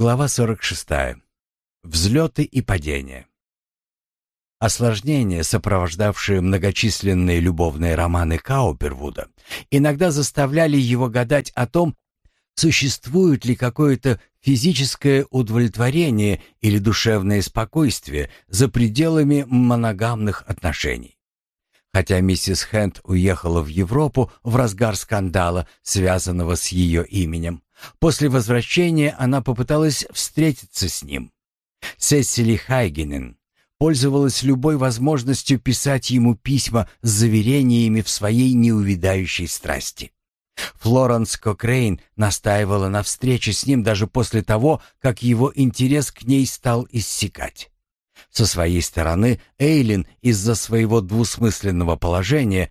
Глава 46. Взлеты и падения. Осложнения, сопровождавшие многочисленные любовные романы Каупервуда, иногда заставляли его гадать о том, существует ли какое-то физическое удовлетворение или душевное спокойствие за пределами моногамных отношений. Хотя миссис Хэнд уехала в Европу в разгар скандала, связанного с ее именем, после возвращения она попыталась встретиться с ним. Сесили Хайгенен пользовалась любой возможностью писать ему письма с заверениями в своей неувидающей страсти. Флоренс Кокрейн настаивала на встрече с ним даже после того, как его интерес к ней стал иссякать. Со своей стороны Эйлин из-за своего двусмысленного положения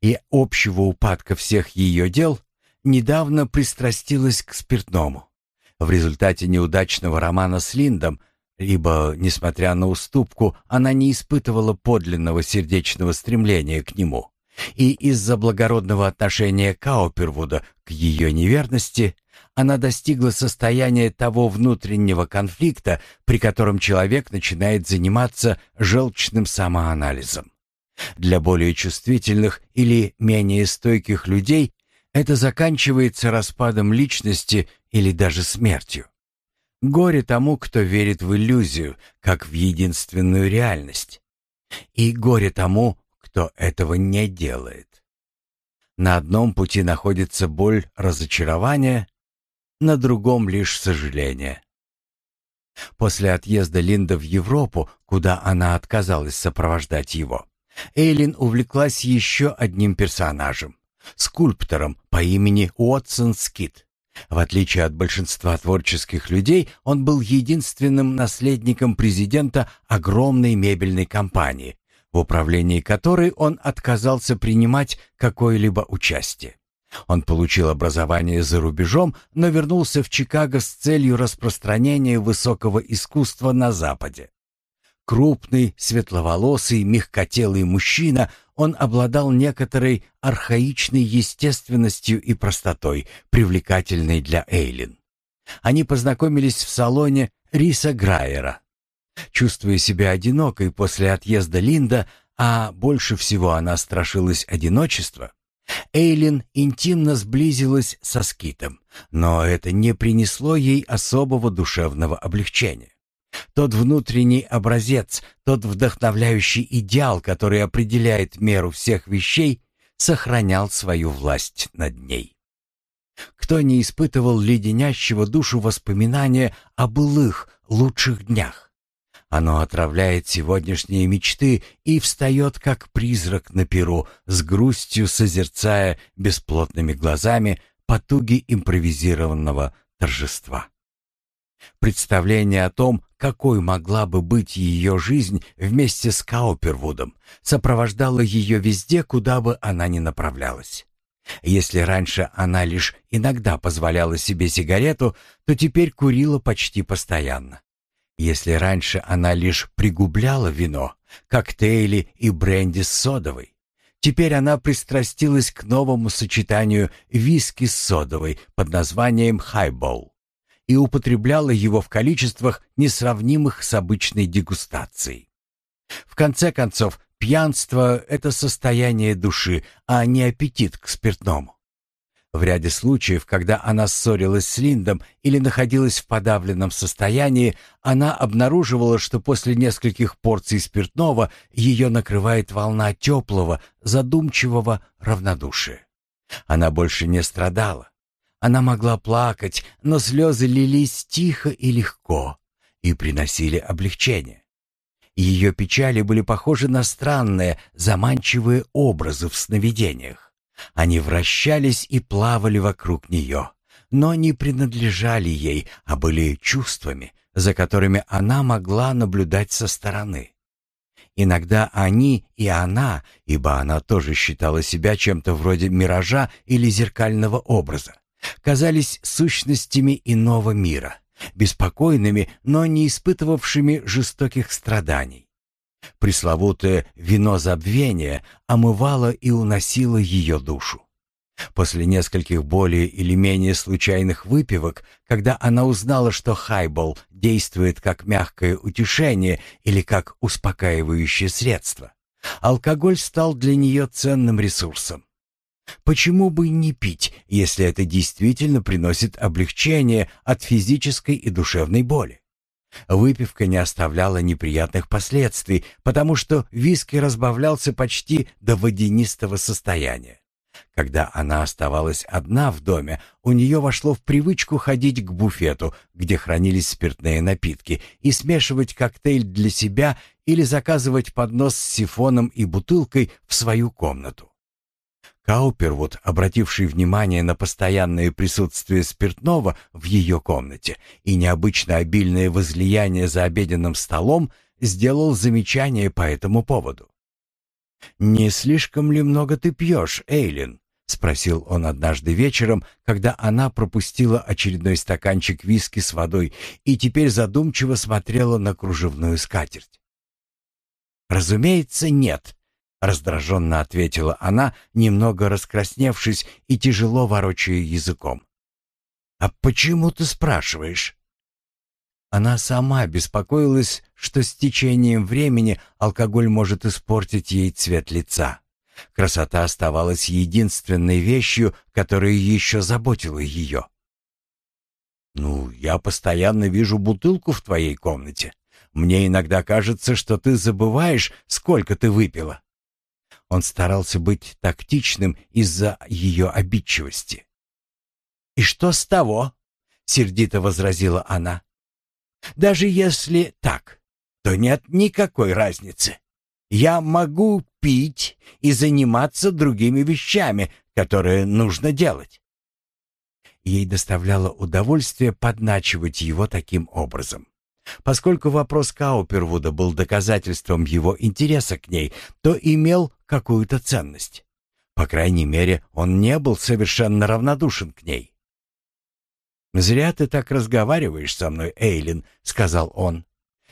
и общего упадка всех ее дел недавно пристрастилась к спиртному. В результате неудачного романа с Линдом ибо, несмотря на уступку, она не испытывала подлинного сердечного стремления к нему. И из-за благородного отношения Каупервуда к ее неверности она достигла состояния того внутреннего конфликта, при котором человек начинает заниматься желчным самоанализом. Для более чувствительных или менее стойких людей это заканчивается распадом личности или даже смертью. Горе тому, кто верит в иллюзию, как в единственную реальность. И горе тому, кто этого не делает. На одном пути находится боль разочарования, на другом лишь сожаление. После отъезда Линда в Европу, куда она отказалась сопровождать его, Эйлин увлеклась еще одним персонажем — скульптором по имени Уотсон Скит. В отличие от большинства творческих людей, он был единственным наследником президента огромной мебельной компании, в управлении которой он отказался принимать какое-либо участие. Он получил образование за рубежом, но вернулся в Чикаго с целью распространения высокого искусства на Западе. Крупный, светловолосый, мягкотелый мужчина, он обладал некоторой архаичной естественностью и простотой, привлекательной для Эйлин. Они познакомились в салоне Риса Грайера. Чувствуя себя одинокой после отъезда Линда, а больше всего она страшилась одиночества, Эйлин интимно сблизилась со Скитом, но это не принесло ей особого душевного облегчения. Тот внутренний образец, тот вдохновляющий идеал, который определяет меру всех вещей, сохранял свою власть над ней. Кто не испытывал леденящего душу воспоминания о былых, лучших днях? Оно отравляет сегодняшние мечты и встает как призрак на перу, с грустью созерцая бесплотными глазами потуги импровизированного торжества. Представление о том, какой могла бы быть ее жизнь вместе с Каупервудом, сопровождало ее везде, куда бы она ни направлялась. Если раньше она лишь иногда позволяла себе сигарету, то теперь курила почти постоянно. Если раньше она лишь пригубляла вино, коктейли и бренди с содовой, теперь она пристрастилась к новому сочетанию виски с содовой под названием «хайбол» и употребляла его в количествах, несравнимых с обычной дегустацией. В конце концов, пьянство — это состояние души, а не аппетит к спиртному. В ряде случаев, когда она ссорилась с Линдом или находилась в подавленном состоянии, она обнаруживала, что после нескольких порций спиртного ее накрывает волна теплого, задумчивого равнодушия. Она больше не страдала, она могла плакать, но слезы лились тихо и легко и приносили облегчение. Ее печали были похожи на странные, заманчивые образы в сновидениях. Они вращались и плавали вокруг нее, но не принадлежали ей, а были чувствами, за которыми она могла наблюдать со стороны. Иногда они и она, ибо она тоже считала себя чем-то вроде миража или зеркального образа, казались сущностями иного мира, беспокойными, но не испытывавшими жестоких страданий. Пресловутое «вино забвения» омывало и уносило ее душу. После нескольких более или менее случайных выпивок, когда она узнала, что хайбол действует как мягкое утешение или как успокаивающее средство, алкоголь стал для нее ценным ресурсом. Почему бы не пить, если это действительно приносит облегчение от физической и душевной боли? Выпивка не оставляла неприятных последствий, потому что виски разбавлялся почти до водянистого состояния. Когда она оставалась одна в доме, у нее вошло в привычку ходить к буфету, где хранились спиртные напитки, и смешивать коктейль для себя или заказывать поднос с сифоном и бутылкой в свою комнату. Каупервуд, обративший внимание на постоянное присутствие спиртного в ее комнате и необычно обильное возлияние за обеденным столом, сделал замечание по этому поводу. «Не слишком ли много ты пьешь, Эйлин?» — спросил он однажды вечером, когда она пропустила очередной стаканчик виски с водой и теперь задумчиво смотрела на кружевную скатерть. «Разумеется, нет», Раздраженно ответила она, немного раскрасневшись и тяжело ворочая языком. «А почему ты спрашиваешь?» Она сама беспокоилась, что с течением времени алкоголь может испортить ей цвет лица. Красота оставалась единственной вещью, которая еще заботила ее. «Ну, я постоянно вижу бутылку в твоей комнате. Мне иногда кажется, что ты забываешь, сколько ты выпила». Он старался быть тактичным из-за ее обидчивости. «И что с того?» — сердито возразила она. «Даже если так, то нет никакой разницы. Я могу пить и заниматься другими вещами, которые нужно делать». Ей доставляло удовольствие подначивать его таким образом. Поскольку вопрос Каупервуда был доказательством его интереса к ней, то имел какую-то ценность. По крайней мере, он не был совершенно равнодушен к ней. «Зря ты так разговариваешь со мной, Эйлин», — сказал он.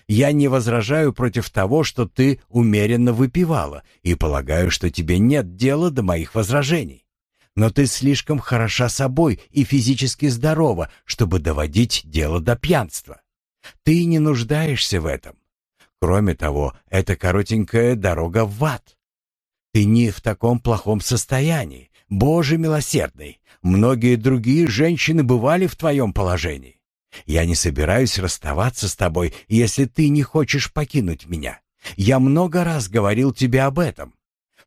«Я не возражаю против того, что ты умеренно выпивала, и полагаю, что тебе нет дела до моих возражений. Но ты слишком хороша собой и физически здорова, чтобы доводить дело до пьянства. Ты не нуждаешься в этом. Кроме того, это коротенькая дорога в ад. Ты не в таком плохом состоянии. Боже милосердный, многие другие женщины бывали в твоем положении. Я не собираюсь расставаться с тобой, если ты не хочешь покинуть меня. Я много раз говорил тебе об этом.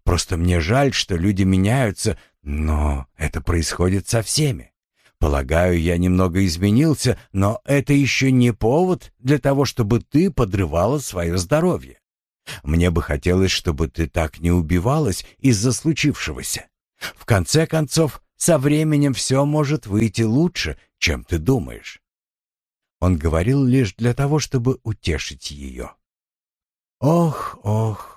Просто мне жаль, что люди меняются, но это происходит со всеми. Полагаю, я немного изменился, но это еще не повод для того, чтобы ты подрывала свое здоровье. Мне бы хотелось, чтобы ты так не убивалась из-за случившегося. В конце концов, со временем все может выйти лучше, чем ты думаешь. Он говорил лишь для того, чтобы утешить ее. Ох, ох.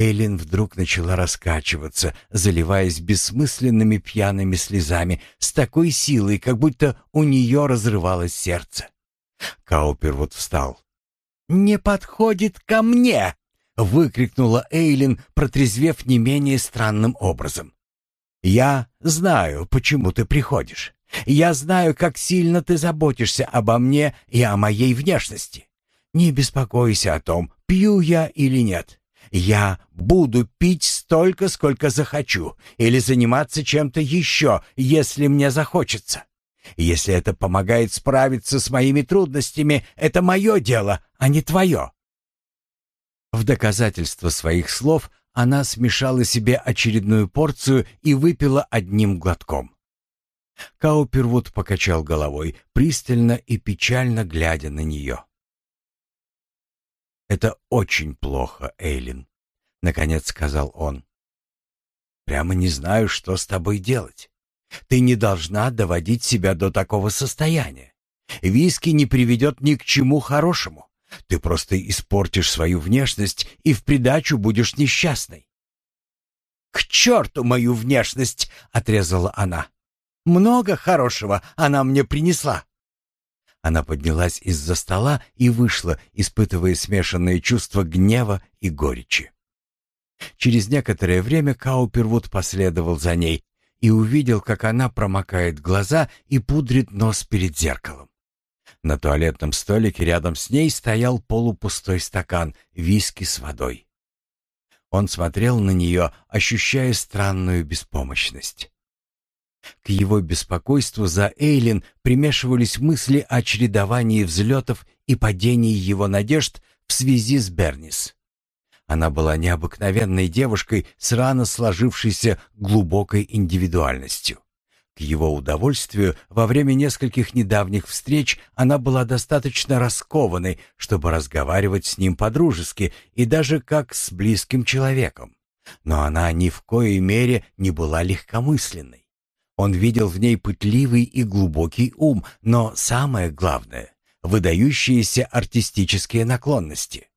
Эйлин вдруг начала раскачиваться, заливаясь бессмысленными пьяными слезами с такой силой, как будто у нее разрывалось сердце. Каупервуд встал. «Не подходит ко мне!» — выкрикнула Эйлин, протрезвев не менее странным образом. «Я знаю, почему ты приходишь. Я знаю, как сильно ты заботишься обо мне и о моей внешности. Не беспокойся о том, пью я или нет. Я буду пить столько, сколько захочу, или заниматься чем-то еще, если мне захочется. Если это помогает справиться с моими трудностями, это мое дело, а не твое». В доказательство своих слов она смешала себе очередную порцию и выпила одним глотком. Каупервуд покачал головой, пристально и печально глядя на нее. «Это очень плохо, Эйлин», — наконец сказал он. «Прямо не знаю, что с тобой делать. Ты не должна доводить себя до такого состояния. Виски не приведет ни к чему хорошему. Ты просто испортишь свою внешность и в придачу будешь несчастной». «К черту мою внешность!» — отрезала она. «Много хорошего она мне принесла. Она поднялась из-за стола и вышла, испытывая смешанные чувства гнева и горечи. Через некоторое время Каупервуд последовал за ней и увидел, как она промокает глаза и пудрит нос перед зеркалом. На туалетном столике рядом с ней стоял полупустой стакан виски с водой. Он смотрел на нее, ощущая странную беспомощность. К его беспокойству за Эйлин примешивались мысли о чередовании взлетов и падении его надежд в связи с Бернис. Она была необыкновенной девушкой с рано сложившейся глубокой индивидуальностью. К его удовольствию, во время нескольких недавних встреч она была достаточно раскованной, чтобы разговаривать с ним по-дружески и даже как с близким человеком. Но она ни в коей мере не была легкомысленной. Он видел в ней пытливый и глубокий ум, но самое главное — выдающиеся артистические наклонности.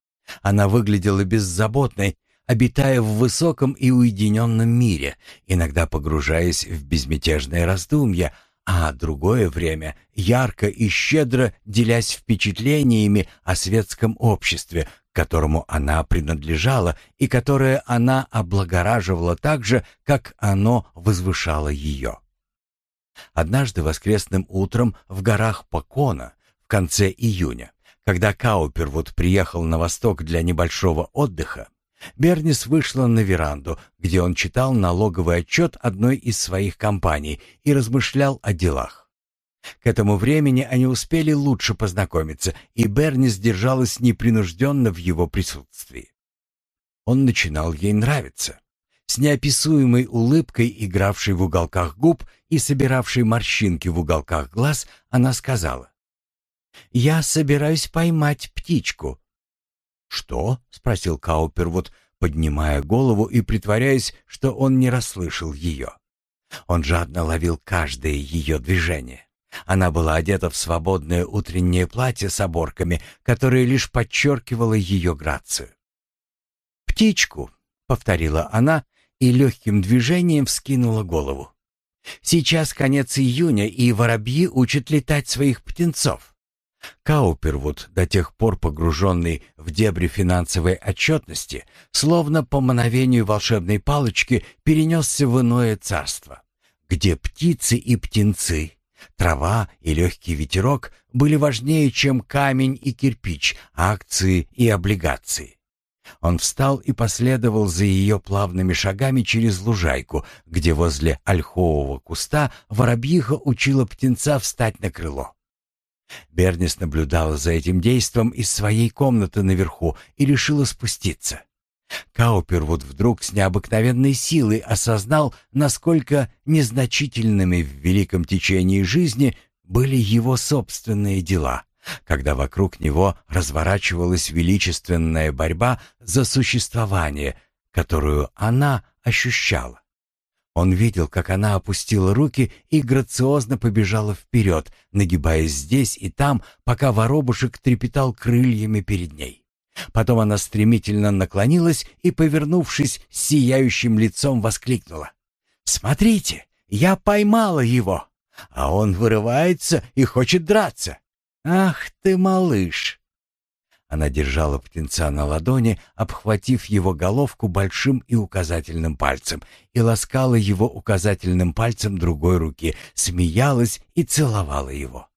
Она выглядела беззаботной, обитая в высоком и уединенном мире, иногда погружаясь в безмятежное раздумья, а другое время ярко и щедро делясь впечатлениями о светском обществе, к которому она принадлежала и которое она облагораживала так же, как оно возвышало ее. Однажды воскресным утром в горах Покона в конце июня, когда Каупервуд приехал на восток для небольшого отдыха, Бернис вышла на веранду, где он читал налоговый отчет одной из своих компаний и размышлял о делах. К этому времени они успели лучше познакомиться, и Бернис держалась непринужденно в его присутствии. Он начинал ей нравиться. С неописуемой улыбкой, игравшей в уголках губ и собиравшей морщинки в уголках глаз, она сказала, «Я собираюсь поймать птичку, «Что?» — спросил Каупервуд, поднимая голову и притворяясь, что он не расслышал ее. Он жадно ловил каждое ее движение. Она была одета в свободное утреннее платье с оборками, которое лишь подчеркивало ее грацию. «Птичку», — повторила она и легким движением вскинула голову. «Сейчас конец июня, и воробьи учат летать своих птенцов. Каупервуд, до тех пор погруженный в дебри финансовой отчетности, словно по мановению волшебной палочки перенесся в иное царство, где птицы и птенцы, трава и легкий ветерок были важнее, чем камень и кирпич, акции и облигации. Он встал и последовал за ее плавными шагами через лужайку, где возле ольхового куста воробьиха учила птенца встать на крыло. Бернис наблюдала за этим действом из своей комнаты наверху и решила спуститься. Каупервуд вдруг с необыкновенной силой осознал, насколько незначительными в великом течении жизни были его собственные дела, когда вокруг него разворачивалась величественная борьба за существование, которую она ощущала. Он видел, как она опустила руки и грациозно побежала вперед, нагибаясь здесь и там, пока воробушек трепетал крыльями перед ней. Потом она стремительно наклонилась и, повернувшись сияющим лицом, воскликнула. «Смотрите, я поймала его, а он вырывается и хочет драться. Ах ты, малыш!» Она держала птенца на ладони, обхватив его головку большим и указательным пальцем, и ласкала его указательным пальцем другой руки, смеялась и целовала его.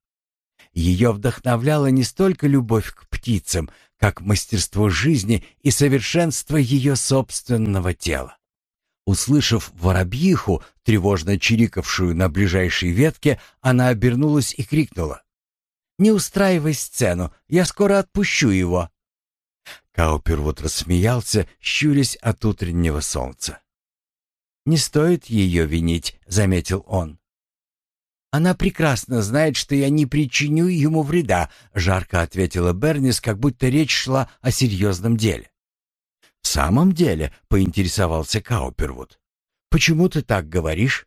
Ее вдохновляла не столько любовь к птицам, как мастерство жизни и совершенство ее собственного тела. Услышав воробьиху, тревожно чирикавшую на ближайшей ветке, она обернулась и крикнула. Не устраивай сцену, я скоро отпущу его». Каупервуд рассмеялся, щурясь от утреннего солнца. «Не стоит ее винить», — заметил он. «Она прекрасно знает, что я не причиню ему вреда», — жарко ответила Бернис, как будто речь шла о серьезном деле. «В самом деле», — поинтересовался Каупервуд, — «почему ты так говоришь?»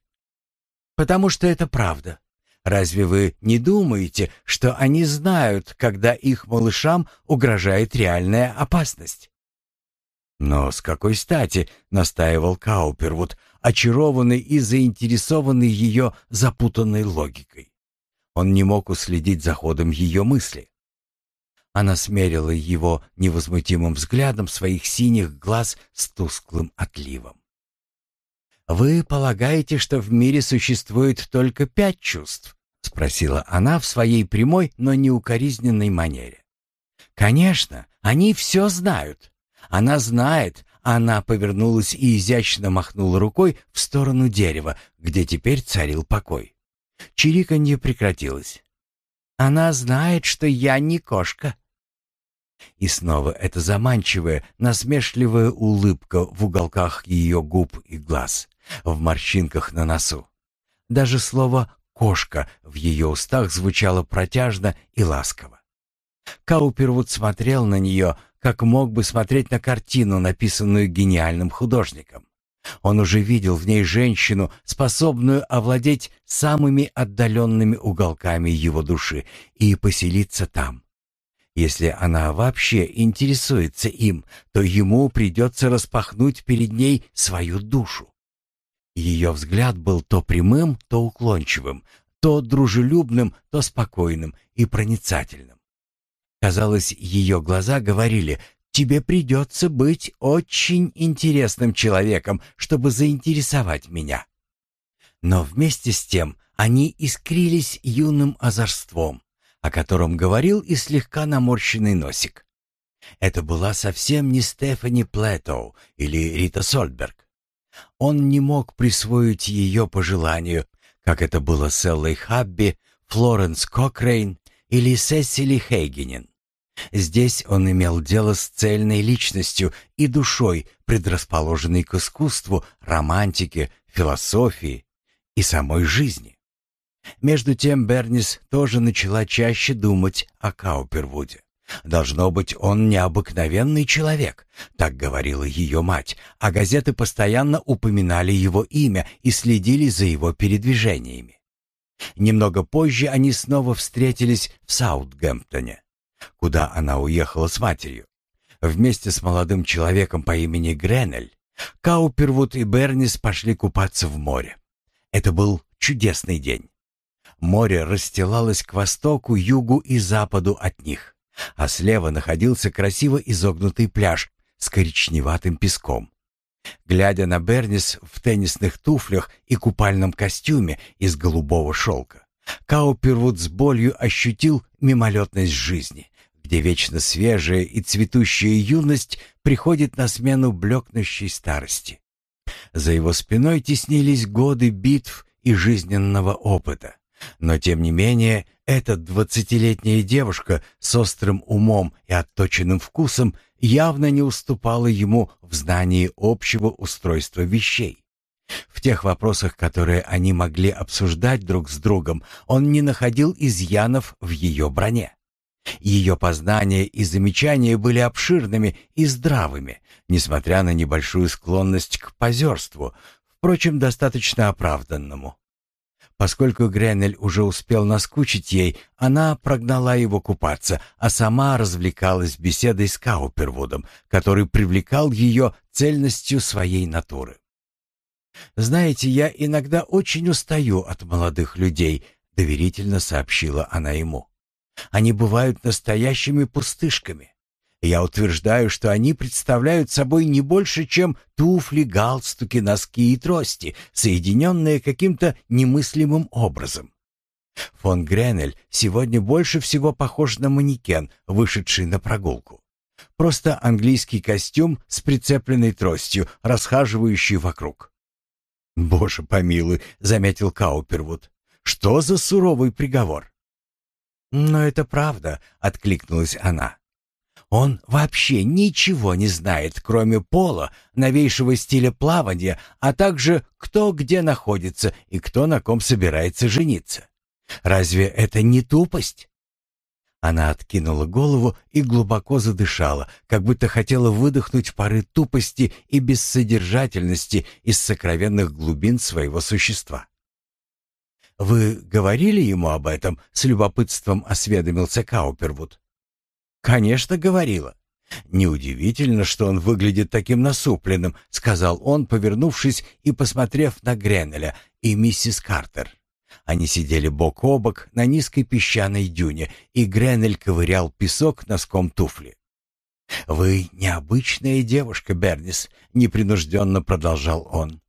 «Потому что это правда. Разве вы не думаете, что они знают, когда их малышам угрожает реальная опасность? Но с какой стати, настаивал Каупервуд, очарованный и заинтересованный ее запутанной логикой. Он не мог уследить за ходом ее мысли. Она смерила его невозмутимым взглядом своих синих глаз с тусклым отливом. «Вы полагаете, что в мире существует только пять чувств?» — спросила она в своей прямой, но неукоризненной манере. «Конечно, они все знают. Она знает, она повернулась и изящно махнула рукой в сторону дерева, где теперь царил покой. Чириканье прекратилось. «Она знает, что я не кошка». И снова эта заманчивая, насмешливая улыбка в уголках ее губ и глаз, в морщинках на носу. Даже слово «кошка» в ее устах звучало протяжно и ласково. Каупервуд смотрел на нее, как мог бы смотреть на картину, написанную гениальным художником. Он уже видел в ней женщину, способную овладеть самыми отдаленными уголками его души и поселиться там. Если она вообще интересуется им, то ему придется распахнуть перед ней свою душу. Ее взгляд был то прямым, то уклончивым, то дружелюбным, то спокойным и проницательным. Казалось, ее глаза говорили «Тебе придется быть очень интересным человеком, чтобы заинтересовать меня». Но вместе с тем они искрились юным озорством, о котором говорил и слегка наморщенный носик. Это была совсем не Стефани Плэтоу или Рита Сольберг. Он не мог присвоить ее по желанию, как это было с Эллой Хабби, Флоренс Кокрейн или Сесили Хейгенен. Здесь он имел дело с цельной личностью и душой, предрасположенной к искусству, романтике, философии и самой жизни. Между тем Бернис тоже начала чаще думать о Каупервуде. Должно быть, он необыкновенный человек, так говорила ее мать, а газеты постоянно упоминали его имя и следили за его передвижениями. Немного позже они снова встретились в Саутгемптоне куда она уехала с матерью. Вместе с молодым человеком по имени Гренель Каупервуд и Бернис пошли купаться в море. Это был чудесный день. Море расстилалось к востоку, югу и западу от них, а слева находился красиво изогнутый пляж с коричневатым песком. Глядя на Бернис в теннисных туфлях и купальном костюме из голубого шелка, Каупервуд с болью ощутил мимолетность жизни, где вечно свежая и цветущая юность приходит на смену блекнущей старости. За его спиной теснились годы битв и жизненного опыта. Но тем не менее, эта двадцатилетняя девушка с острым умом и отточенным вкусом явно не уступала ему в знании общего устройства вещей. В тех вопросах, которые они могли обсуждать друг с другом, он не находил изъянов в ее броне. Ее познания и замечания были обширными и здравыми, несмотря на небольшую склонность к позерству, впрочем, достаточно оправданному. Поскольку Гренель уже успел наскучить ей, она прогнала его купаться, а сама развлекалась беседой с Каупервудом, который привлекал ее цельностью своей натуры. «Знаете, я иногда очень устаю от молодых людей», — доверительно сообщила она ему. «Они бывают настоящими пустышками. Я утверждаю, что они представляют собой не больше, чем туфли, галстуки, носки и трости, соединенные каким-то немыслимым образом. Фон Гренель сегодня больше всего похож на манекен, вышедший на прогулку. Просто английский костюм с прицепленной тростью, расхаживающий вокруг. «Боже помилуй», — заметил Каупервуд. «Что за суровый приговор?» «Но это правда», — откликнулась она. «Он вообще ничего не знает, кроме пола, новейшего стиля плавания, а также кто где находится и кто на ком собирается жениться. Разве это не тупость?» Она откинула голову и глубоко задышала, как будто хотела выдохнуть пары тупости и бессодержательности из сокровенных глубин своего существа. «Вы говорили ему об этом?» — с любопытством осведомился Каупервуд. «Конечно, говорила. Неудивительно, что он выглядит таким насупленным», — сказал он, повернувшись и посмотрев на Гренеля и миссис Картер. Они сидели бок о бок на низкой песчаной дюне, и Гренель ковырял песок носком туфли. «Вы необычная девушка, Бернис», — непринужденно продолжал он.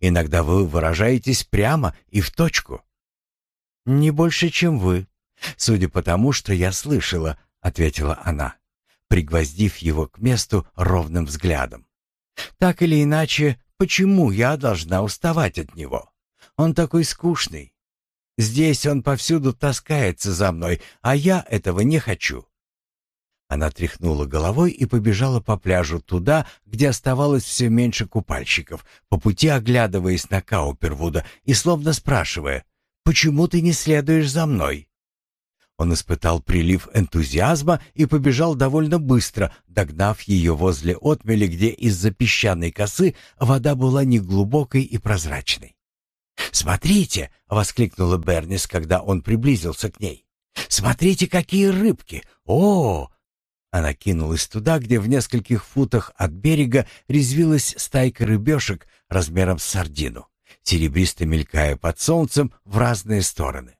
«Иногда вы выражаетесь прямо и в точку». «Не больше, чем вы, судя по тому, что я слышала», — ответила она, пригвоздив его к месту ровным взглядом. «Так или иначе, почему я должна уставать от него? Он такой скучный. Здесь он повсюду таскается за мной, а я этого не хочу. Она тряхнула головой и побежала по пляжу туда, где оставалось все меньше купальщиков, по пути оглядываясь на Каупервуда и словно спрашивая, «Почему ты не следуешь за мной?» Он испытал прилив энтузиазма и побежал довольно быстро, догнав ее возле отмели, где из-за песчаной косы вода была неглубокой и прозрачной. «Смотрите!» — воскликнула Бернис, когда он приблизился к ней. «Смотрите, какие рыбки! О, она кинулась туда, где в нескольких футах от берега резвилась стайка рыбешек размером с сардину, серебристо мелькая под солнцем в разные стороны.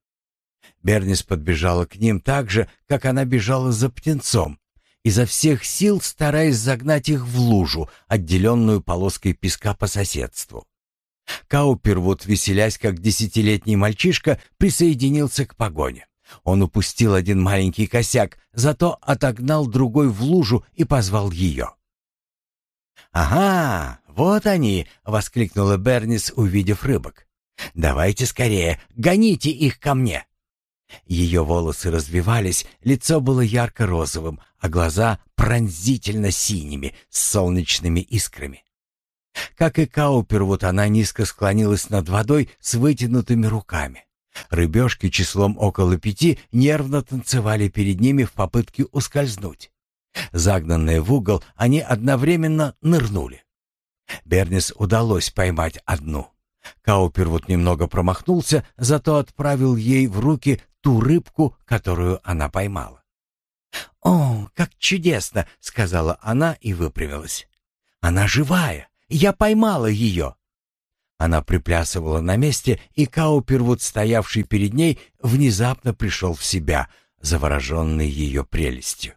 Бернис подбежала к ним так же, как она бежала за птенцом, изо всех сил стараясь загнать их в лужу, отделенную полоской песка по соседству. Каупервуд, веселясь как десятилетний мальчишка, присоединился к погоне. Он упустил один маленький косяк, зато отогнал другой в лужу и позвал ее. «Ага, вот они!» — воскликнула Бернис, увидев рыбок. «Давайте скорее, гоните их ко мне!» Ее волосы развивались, лицо было ярко-розовым, а глаза пронзительно синими, с солнечными искрами. Как и Каупервуд, она низко склонилась над водой с вытянутыми руками. Рыбешки числом около пяти нервно танцевали перед ними в попытке ускользнуть. Загнанные в угол, они одновременно нырнули. Бернис удалось поймать одну. Каупервуд немного промахнулся, зато отправил ей в руки ту рыбку, которую она поймала. «О, как чудесно!» — сказала она и выпрямилась. «Она живая! Я поймала ее!» Она приплясывала на месте, и Каупервуд, стоявший перед ней, внезапно пришел в себя, завороженный ее прелестью.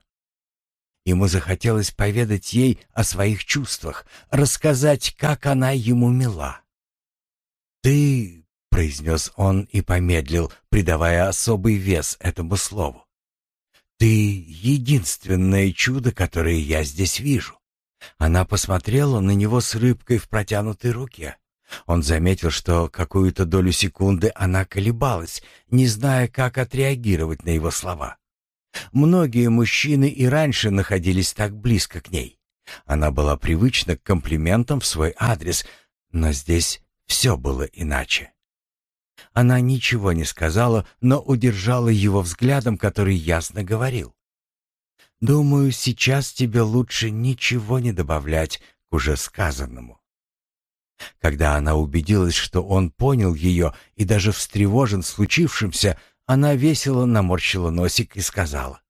Ему захотелось поведать ей о своих чувствах, рассказать, как она ему мила. «Ты...» — произнес он и помедлил, придавая особый вес этому слову. «Ты — единственное чудо, которое я здесь вижу». Она посмотрела на него с рыбкой в протянутой руке. Он заметил, что какую-то долю секунды она колебалась, не зная, как отреагировать на его слова. Многие мужчины и раньше находились так близко к ней. Она была привычна к комплиментам в свой адрес, но здесь все было иначе. Она ничего не сказала, но удержала его взглядом, который ясно говорил. «Думаю, сейчас тебе лучше ничего не добавлять к уже сказанному. Когда она убедилась, что он понял ее и даже встревожен случившимся, она весело наморщила носик и сказала.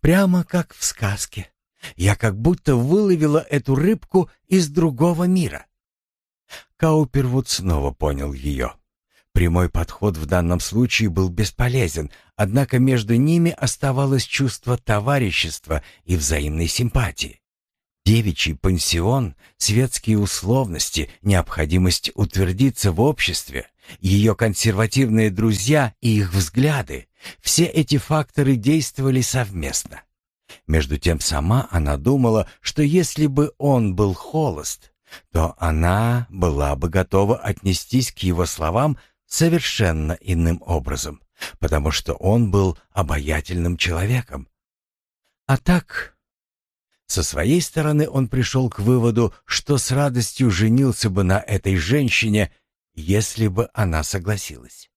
«Прямо как в сказке. Я как будто выловила эту рыбку из другого мира». Каупервуд снова понял ее. Прямой подход в данном случае был бесполезен, однако между ними оставалось чувство товарищества и взаимной симпатии. Девичий пансион, светские условности, необходимость утвердиться в обществе, ее консервативные друзья и их взгляды — все эти факторы действовали совместно. Между тем сама она думала, что если бы он был холост, то она была бы готова отнестись к его словам совершенно иным образом, потому что он был обаятельным человеком. А так со своей стороны он пришел к выводу, что с радостью женился бы на этой женщине, если бы она согласилась.